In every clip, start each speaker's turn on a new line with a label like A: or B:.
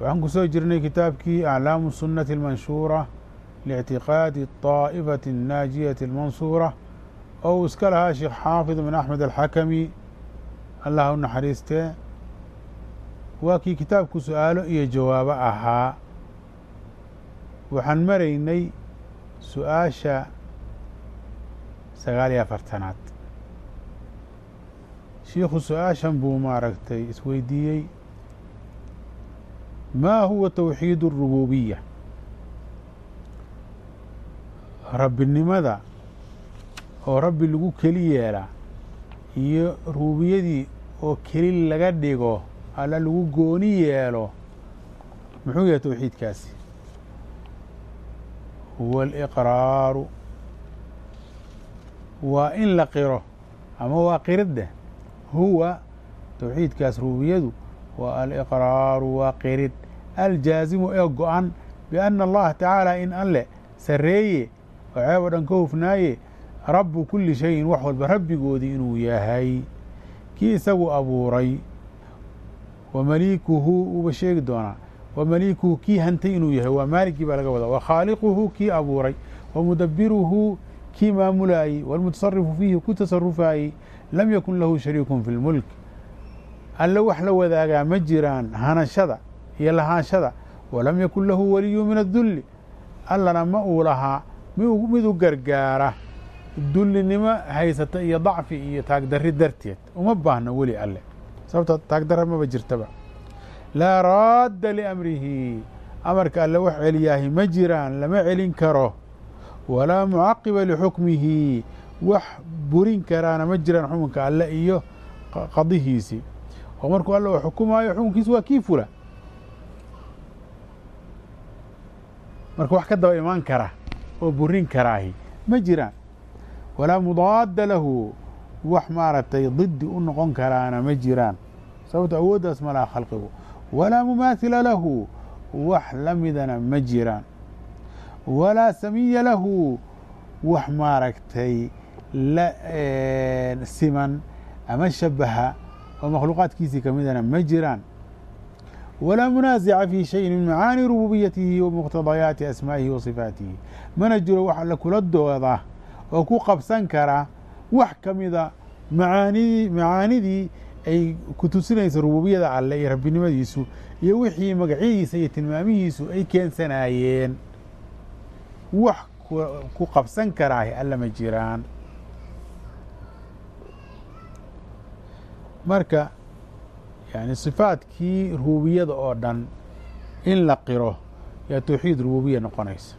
A: waxaan ku soo jirnay kitaabkii aclaamu sunnati almanshuura liictiqaadi طaa'ifati الnaajiyati almansuura oo uu iska lahaa sheekh xaafid bin axmed alxakami allah u naxariistee waa kii kitaabku su-aalo iyo jawaabo ahaa waxaan maraynay su-aasha sagaal iyo afartanaad shiikhu su-aashan buu maaragtay isweydiiyey ma huwa towxiid الrububiya rabbinimada oo rabbi lagu keli yeela iyo rububiyadii oo keli laga dhigo alla lagu gooni yeelo muxuu yahay towxiidkaasi huwa aliqraaru. Waa in la qiro ama waa qiridde huwa. Towxiidkaas rububiyadu waa aliqraaru waa qirid aljaazimu ee go-an bianna allaha tacaala in alle sarreeye oo ceeb o dhan ka hufnaaye rabbu kulli shayin wax walba rabbigoodii inuu yahay kii isagu abuuray wa maliikuhu uuba sheegi doonaa wa maliikuhu kii hantay inuu yahay waa maaligkii baa laga wadaa wa khaaliquhu kii abuuray wa mudabiruhu kii maamulaayey walmutasarifu fiihi ku tasarufaayey lam yakun lahu shariikun fi lmulk alle wax la wadaagaa ma jiraan hanashada iyo lahaanshada walam yakun lahu waliyu min adulli allana ma uu lahaa mid u gargaara dullinimo haysata iyo dacfi iyo taagdarri darteed. Uma baahna weli alle. Sababta taagdarra maba jirtaba. Laa raadda liamrihi. Amarka alle wax celiyaahi ma jiraan lama celin karo. Walaa mucaqiba lixukmihi. Wax burin karaana ma jiraan xukunka alle iyo qadihiisii oo markuu alle uu xukumaayo xukunkiisu waa kii fula marka wax ka daba imaan kara oo burin karaahi ma jiraan walaa mudaada lahu wax maaragtay didi u noqon karaana ma jiraan. Sababto awooddaas ma laha khalqigu. Walaa mumaahila lahu wax la midana ma jiraan. Walaa samiya lahu wax maaragtay la siman ama shabaha oo makhluuqaadkiisii ka midana ma jiraan walaa munaasica fi shayin min macaani rububiyatihi wa muqtadayaati asmaa'ihi wa sifaatihi mana jiro wax alla kula dooda oo ku qabsan kara wax ka mida macaanidii macaanidii ay ku tusinaysa rububiyada alle iyo rabbinimadiisu iyo wixii magacyadiisa iyo tilmaamihiisu ay keensanaayeen wax ku qabsan karaahi alla ma jiraan marka yani sifaadkii rubuubiyada oo dhan in la qiro yaa towxiid rubuubiya noqonaysa.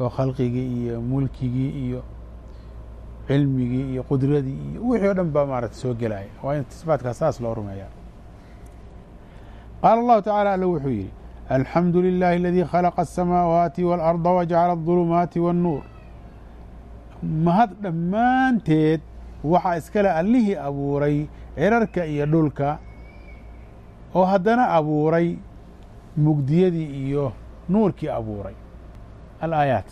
A: Oo khalqigii iyo mulkigii iyo cilmigii iyo qudradii iyo wixii o dhan baa maaragta soo gelaya waa in sifaatkaas saas loo rumeeyaa. Qaala allahu tacaala alla wuxuu yidhi alxamdu lilaahi aladii khalaqa asamaawaati waalarda wajacala aulumaati waannuur mahad dhammaanteed waxaa iskale allihii abuuray cirarka iyo dhulka oo haddana abuuray mugdiyadii iyo nuurkii abuuray. Alaayaat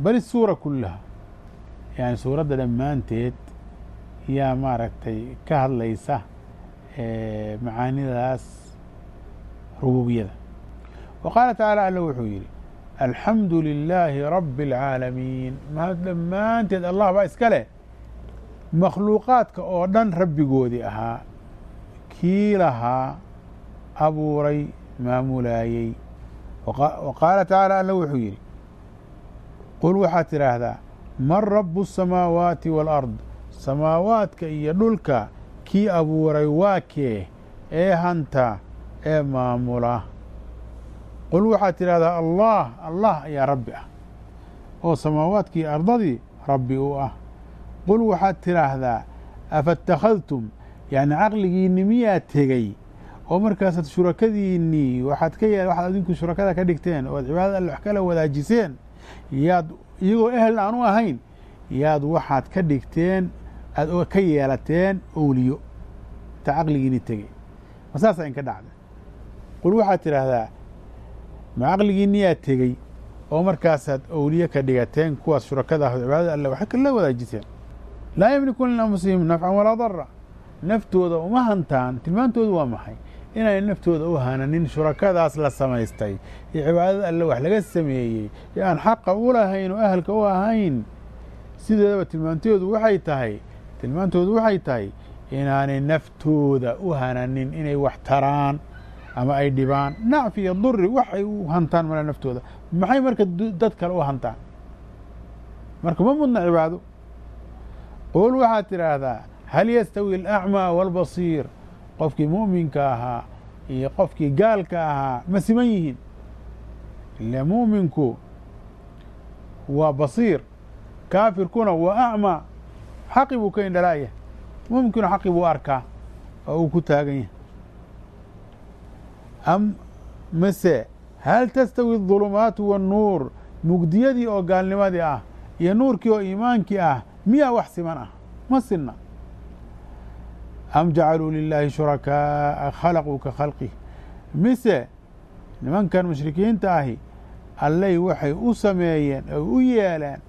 A: bal isuura kullaha yani suuradda dhammaanteed yaa maaragtay ka hadlaysa macaanidaas rububiyada wa qaala tacaala alla wuxuu yidhi alxamdu lilaahi rabbi اlcaalamiin mahad dhammaanteed allah baa iska leh makhluuqaadka oo dhan rabbigoodii ahaa kii lahaa abuuray maamulaayey wa qaala tacaala alla wuxuu yidhi qul waxaad tidhaahdaa man rabbu asamaawaati waalard samaawaadka iyo dhulka kii abuuray waa kee? Ee hanta ee maamula. Qul waxaad tidhaahdaa allah allah ayaa rabbi ah. Oo samaawaadkii ardadii rabbi u ah qul waxaad tidhaahdaa afaاtakhadtum yani caqligiinni miyaa tegey? Oo markaasaad shurakadiinnii waxaad ka ye waxaad adinku shurakada ka dhigteen oo ad cibaadada alle wax kala wadaajiseen yaad iyagoo ehel aan u ahayn yaad waxaad ka dhigteen aad ka yeelateen owliyo ta caqligiini tegey. Ma saasaa inka dhacda qul waxaad tidhaahdaa ma caqligiiniyaa tegey? Oo markaasaad owliye ka dhigateen kuwaas shurakada ah cibaadada alle wax kala wadaajiseen laa yamlikuuna lianfusihim nafcan walaa dara naftooda uma hantaan tilmaantoodu waa maxay? Inay naftooda u hananin shurakadaas la samaystay iyo cibaadada alle wax laga sameeyey ee aan xaqa u lahayn oo ahalka u ahayn. Sideedaba tilmaantoodu waxay tahay tilmaantoodu waxay tahay inaanay naftooda u hananin inay wax taraan ama ay dhibaan. Nacfi iyo duri waxay u hantaan mala naftooda. Maxay marka dad kale u hantaan? Marka ma mudna cibaado qul waxaad tidhaahdaa hal yastawi alacmaa waalbasiir qofkii mu'minka ahaa iyo qofkii gaalka ahaa ma siman yihiin ile mu'minku waa basiir kaafirkuna waa acmaa xaqi buu ka indhalaayah mu'minkuna xaqi buu arkaa oo uu ku taagan yahay am mase hal tastawi adulumaatu waannuur mugdiyadii oo gaalnimadii ah iyo nuurkii oo iimaankii ah miyaa wax siman ah? Ma sinna. Am jacaluu lilaahi shurakaa'a khalaquu ka khalqih mise nimankan mushrikiinta ahi allay waxay u sameeyeen oy u yeeleen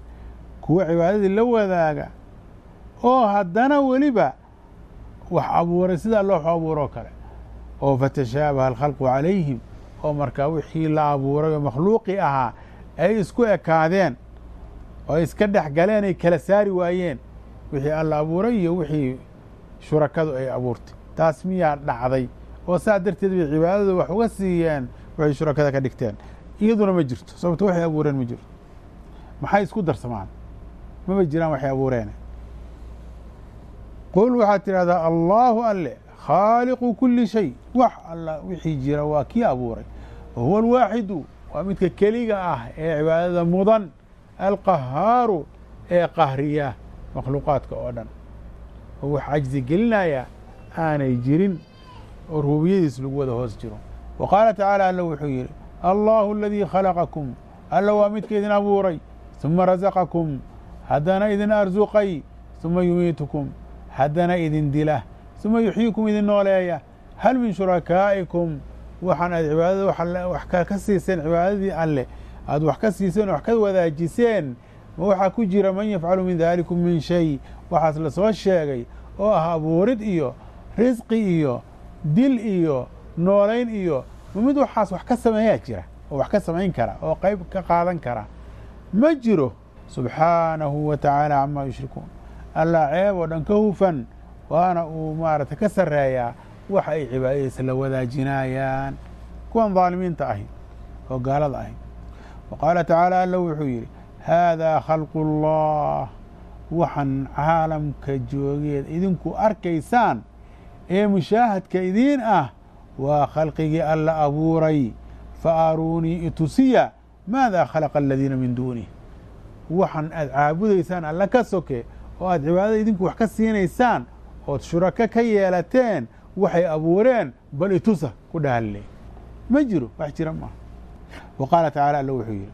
A: kuwa cibaadadii la wadaaga oo haddana weliba wax abuuray sidaa looxu abuuroo kale. Oo fatashaabaha alkhalqu calayhim oo markaa wixii la abuuray oo makhluuqii ahaa ay isku ekaadeen oo iska dhex galeen ay kala saari waayeen. Wixii alla abuuray iyo wixii shurakadu ay abuurtay. Taas miyaa dhacday oo saa darteed bay cibaadada wax uga siiyeen waxay shurakada ka dhigteen. Iyaduna ma jirto sababto waxay abuureen ma jirto. Maxay isku darsamaan? Maba jiraan waxay abuureen. Qul waxaad tidhahdaa allaahu alle khaaliqu kuli shay. Wax alla wixii jira waa kii abuuray. Wa huwa alwaaxidu waa midka keliga ah ee cibaadada mudan alqahaaru ee qahriya makhluuqaadka oo dhan. Oo wax cajzi gelinaya aanay jirin oo rububiyadiis lagu wada hoos jiro. Wa qaala tacaala alla wuxuu yidhi allaahu aladii khalaqakum alla waa midka idin abuuray suma rasaqakum haddana idin arsuqay suma yumiitukum haddana idin dila suma yuxyiikum idin nooleeya. Hal min shurakaa'ikum waxaan aad cibaadada wax ka siiseen cibaadadii alle aad wax ka siiseen wax ka wadaajiseen ma waxaa ku jira man yafcalu min daalikum min shay. Waxaas la soo sheegay oo ah abuurid iyo risqi iyo dil iyo noolayn iyo ma mid waxaas wax ka sameeyaa jira oo wax ka samayn kara oo qayb ka qaadan kara. Ma jiro subxaanahu wa tacaala camaa yushrikuun. Allah ceeb oo dhan ka hufan waana uu maaragtay ka sarreeyaa wax ay cibaadadiisa la wadaajinayaan kuwan daalimiinta ahi oo gaalada ahi wa qaala tacaala alla wuxuu yidhi haadaa khalqu اllah waxaan caalamka joogeed idinku arkaysaan ee mushaahadka idiin ah waa khalqigii alla abuuray fa aruunii itusiya maada khalaqa aladiina min duunih waxaan aad caabudaysaan alla ka soke oo aad cibaadada idinku wax ka siinaysaan ood shurako ka yeelateen waxay abuureen bal itusa ku dhahalle ma jiro wax jira maaha wa qaala tacaala alla wuxuu yidhi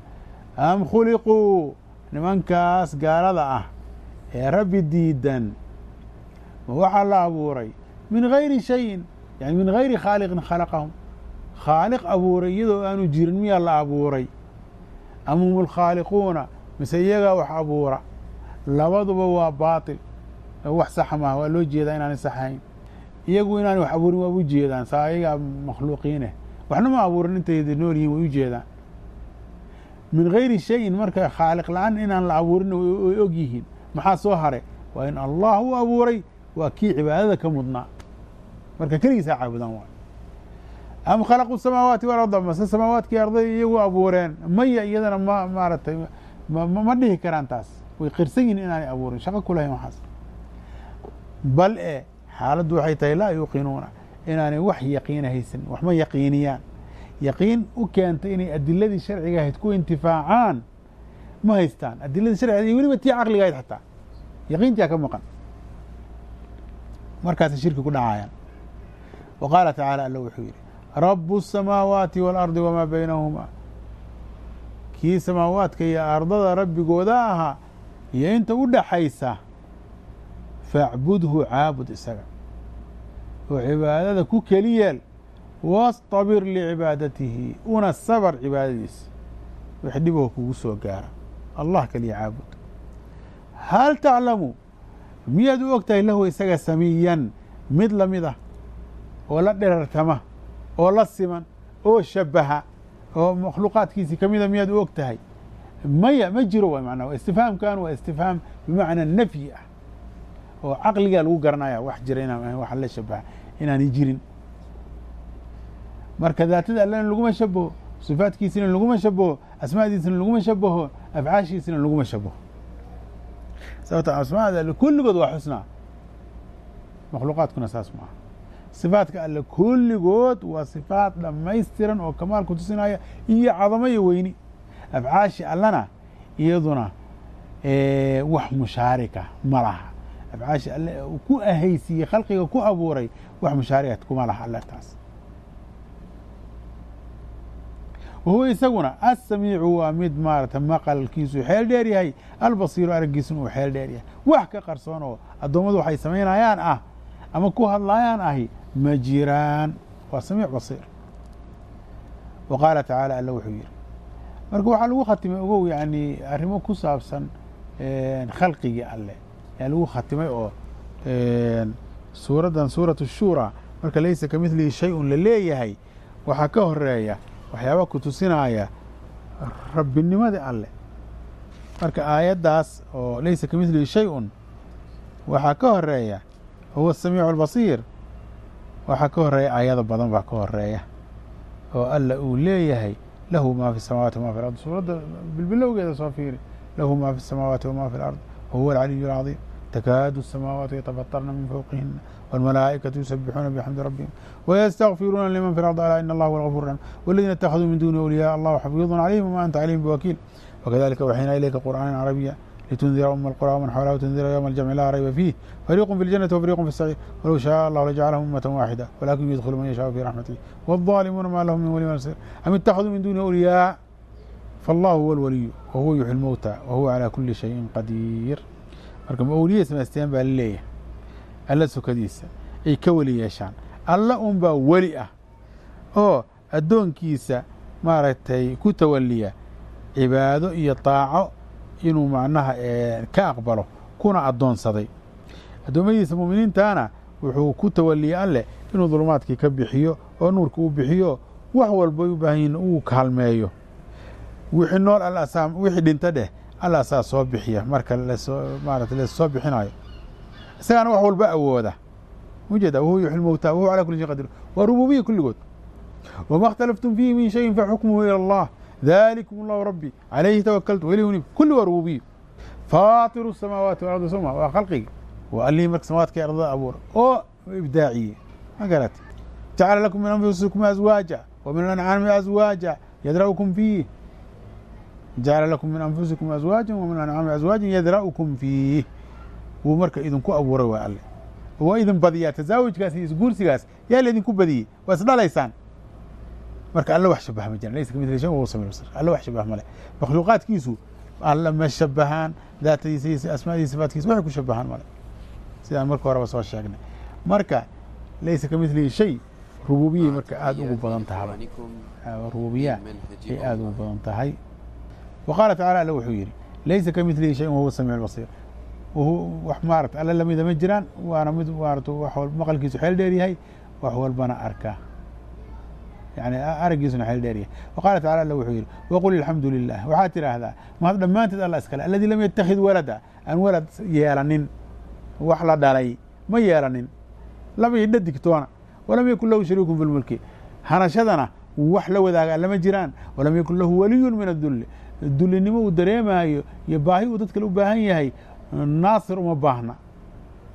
A: am khuliquu nimankaas gaalada ah ee rabbi diidan ma waxaa la abuuray min gayri shayin yani min gayri khaaliqin khalaqahum khaaliq abuuray iyadoo aanu jirin miyaa la abuuray am hum alkhaaliquuna mise iyagaa wax abuura labaduba waa baatil wax saxa maaha waa loo jeedaa inaanay saxayn iyagu inaanay wax abuurin waa u jeedaan saa ayagaa makhluuqiineh waxna ma abuurin intayda nool yihiin way u jeedaan min gayri shayin marka khaaliq la'aan inaan la abuurin way og yihiin. Maxaa soo hare waa in allah u abuuray waa kii cibaadada ka mudnaa. Marka keligiisaa caabudaan waay am khalaqu samaawaati walarda mase samaawaadkii ardada iyagu abuureen? Maya iyadana ma maaratay ma dhihi karaan taas. Way qirsan yihiin inaanay abuurin. Shaqo kulahayn waxaas. Bal e xaaladdu waxay tahay laa yuuqinuuna inaanay wax yaqiina haysan wax ma yaqiiniyaan yaqiin u keenta inay adiladii sharciga ahayd ku intifaacaan. Ma haystaan? Adiladii sharciga iyo weliba tii caqliga ahayd xataa yaqiintiyaa ka maqan. Markaasay shirki ku dhacaayaan wa qaala tacaala alla wuxuu yidhi rabu الsamaawaati waalardi wamaa baynahumaa kii samaawaadka iyo ardada rabbigooda ahaa iyo inta u dhaxaysa facbudhu caabud isaga. Oo cibaadada ku keliyeel wastabir licibaadatihi una sabar cibaadadiisa wix dhiboo kugu soo gaara allah keliya caabud hal taclamu miyaad u og tahay lahu isaga samiyan mid la mid ah oo la dherartama oo la siman oo shabaha oo makhluuqaadkiisii ka mida miyaad u og tahay maya ma jiro w manaa istifhaamkan waa istifhaam bimacnaa nafyi ah oo caqligaa lagu garanaya wax jira inaan ahayn wax la shabaha inaanay jirin marka daatada allana laguma shabaho sifaatkiisina laguma shabaho asmaadiisina laguma shabaho afcaashiisina laguma shabaho sababta asmaada alle kulligood waa xusnaa. Makhluuqaadkuna saas maaha. Sifaatka alle kulligood waa sifaat dhammaystiran oo kamaal ku tusinaya iyo cadamo iyo weyni. Afcaashi allana iyaduna wax mushaarika ma laha. Afcaashi alle ku ahaysiiyey khalqiga ku abuuray wax mushaarikat kuma laha alle taas wahuwa isaguna asamiicu waa mid maarata maqalkiisu xeel dheer yahay albasiiru araggiisuna uu xeel dheer yahay wax ka qarsoon oo addoommadu waxay samaynayaan ah ama ku hadlaayaan ahi ma jiraan waa samiic basiir wa qaala tacaala alla wuxuu yidhi marka waxaa lagu khatimay ogow yani arrimo ku saabsan khalqigii alle yaa lagu khatimay oo suuraddan suurat الshura marka laysa ka midlihi shay-un la leeyahay waxaa ka horreeya waxyaaba ku tusinaya rabbinimada alleh marka aayaddaas oo laysa ka midlihi shay-un waxaa ka horreeya huwa asamiicu albasiir waxaa ka horreeya aayado badan baa ka horreeya oo alla uu leeyahay lahu maa fi samaawaati wama fi lard suuradda bilbilowgeeda soo fiiri lahu maa fi samaawaati wama fi alard wahuwa alcaliyu alcadiim takaadu asamaawaatu yatafatarna min fowqihina wاlmalaa'ikaةu yusabixuuna bxamdi rabbihim wystakfiruuna liman fi اlard alaa in allah huwa الغafur raxim wاladina اtakhaduu min duni awliyaa allahu xafiiظu calayhim wma anta calayhim biwakiil wakadalika waxayna ilayka qur'aana carabiya litundira uma alqura wman xawlaha wtundira ywma aljamci laa rayba fiih fariiqu fi اljanati wafariiqu fi الsaciir walow shaء allah lajacalahum umata waaxida walakin yudkhilu man yashaau fi raxmatihi wالظaalimuuna ma lahum min wali nasir am ittakhaduu min duni awliyaa faالlahu huwa اlwaliyu wahuwa yuxyi اlmowta wahuwa calى kuli shayin qadiir marka ma awliya samaysteen baa laleeyahay alla sokadiisa ay ka weli yeeshaan. Alla un baa weli ah oo addoonkiisa maaragtay ku tawaliya cibaado iyo طaaco inuu macnaha ka aqbalo kuna addoonsaday. Addoommadiisa muuminiintana wuxuu ku tawaliyey alleh inuu dulumaadkii ka bixiyo oo nuurka uu bixiyo wax walbay u baahan yihiin uu kaalmeeyo. Wixii nool wixii dhinta dheh alla asaa soo bixiya marka maarata la soo bixinayo isagaana wax walba awooda mujeeda wahuwa yuxyi lmowta wahuwa calaa kuli shay qadir waa rububiya kulligood wama اkhtalaftum fiihi min shayin faxukmuhu ilى allah dalikum allahu rabbi calayhi tawakaltu wailih unib kulli waa rububiya faatiru الsamaawaati walardi suma waa khalqigi waa allihii marka samaawaadka ardada abuura oo ibdaaciyey ma garata jacala lakum min anfusikum azwaaja wa min alancaami azwaaja yadra'ukum fiih jacala lakum min anfusikum azwaaja wa min ancaami azwaajin yadra'ukum fiih wuu marka idinku abuuray waa alle. Waa idin badiyaa tasaawujkaas iyo isguursigaas yaa laydinku badiyey waa isdhalaysaan marka alle wax shabaha ma jiran laysa kamidli shay wahuwa samiic basir alle wax shabaha male makhluuqaadkiisu alle ma shabahaan daatadiisa iyo asmaadiisa sifaatkiisa waxay ku shabahaan male sidaan marka horeba soo sheegnay. Marka laysa ka midlihi shay rububiyay marka aada ugu badan tahay. Rububiya ay aada ugu badan tahay. Wa tacala alle wuxuu yidhi laysa ka shay wahuwa samiic basiir wax maarata alle lamida ma jiraan waana mid maarata wax maqalkiisu xeel dheer yahay wax walbana arka. Yani araggiisuna xeel dheer yahay. Wa qaala tacala alle wuxuu yidhi waqul alxamdu lilah waxaad tidhaahdaa mahad dhammaanteed alla iskale alladii lam yattakhid walada aan walad yeelanin wax la dhalay ma yeelanin. Laba iyo dhadigtoona walam yakun lahu shariikun fi hanashadana wax la wadaaga lama jiraan. Walam yakun lahu waliyun min adulli dullinimo uu dareemaayo iyo baahi uu dad kale u baahan yahay naasir uma baahna.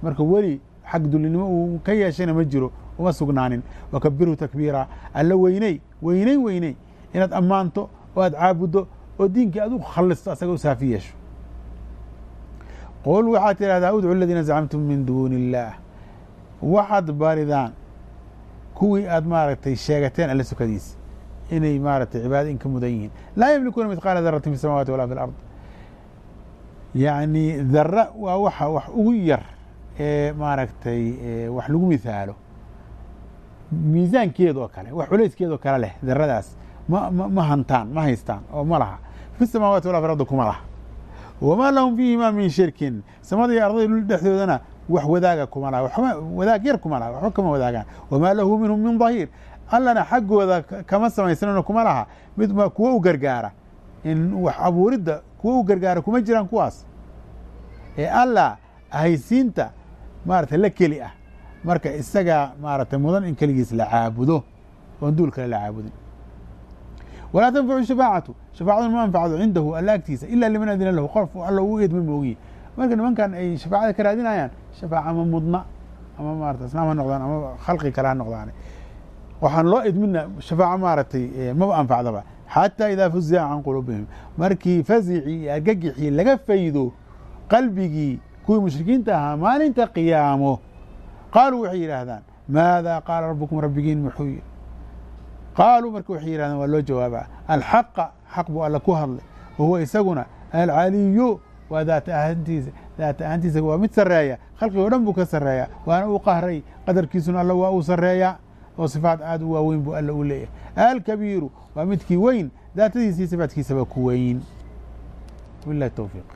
A: Marka weli xag dullinimo uu ka yeeshayna ma jiro uma sugnaanin. Wakabirhu takbiira. Alla weyney weyney weyney. Inaad ammaanto oo aad caabuddo oo diinkii aad u khalisto asaga u saafi yeesho. Qul waxaad tidhahdaa udcu aladiina zacamtum min duuni illaah waxaad baridaan kuwii aad maaragtay sheegateen alle sukadiisa inay maaragtay cibaado in ka mudan yihiin. Laa yamlikuuna midqaala daratin fi samawati walaa fi lard yacni dara waa waxa wax ugu yar ee maaragtay wax lagu mithaalo miisaankeeda oo kale wax culayskeeda oo kale leh daradaas ma ma hantaan ma haystaan oo ma laha. Fi samaawaati walaa fi ardi kuma laha. Wamaa lahum fiihima min shirkin. Samada iyo ardada dhexdoodana wax wadaaga kuma laha wadaag yar kuma laha waxba kama wadaagaan. Wamaa lahu minhum min dahiir. Allana xaggooda kama samaysanano kuma laha. Mid kuwa u gargaara in wax abuuridda kuwa u gargaara kuma jiraan kuwaas. Ee alla ahaysiinta maarata la keli ah. Marka isagaa maaragtay mudan in keligiis la caabudo oon duul kale la caabudin. Walaa tanfacu shafaacatu shafaacaduna ma anfacdo cindahu alla agtiisa ila liman adina lahu qof alla uu eedma moogiye marka nimankan ay shafaacada ka raadinayaan shafaaca ma mudna ama maarata islaam ha noqdaan ama khalqi kale ha noqdaan waxaan loo idmina shafaaca maaragtay maba anfacdaba xataa idaa fuzica can quluubihim markii fasicii iyo argagixii laga faydo qalbigii kuwii mushrikiinta ahaa maalinta qiyaamo qaaluu waxay yidhaahdaan maada qaala rabbukum rabbigiin muxuu yiri qaaluu marka waxay yidhahdaan waa loo jawaaba alxaqa xaq buu alla ku hadlay wa huwa isaguna alcaliyu waa daata ahaantiisa daata ahaantiisa waa mid sarreeya khalqigo dhan buu ka sarreeya waana uu qahray qadarkiisuna alla waa uu sarreeya oo sifaat aad u waaweyn buu alla u leeyahay. Alkabiiru waa midkii weyn daatadiisii sifaatkiisaba ku weyn. Wabilahi towfiiq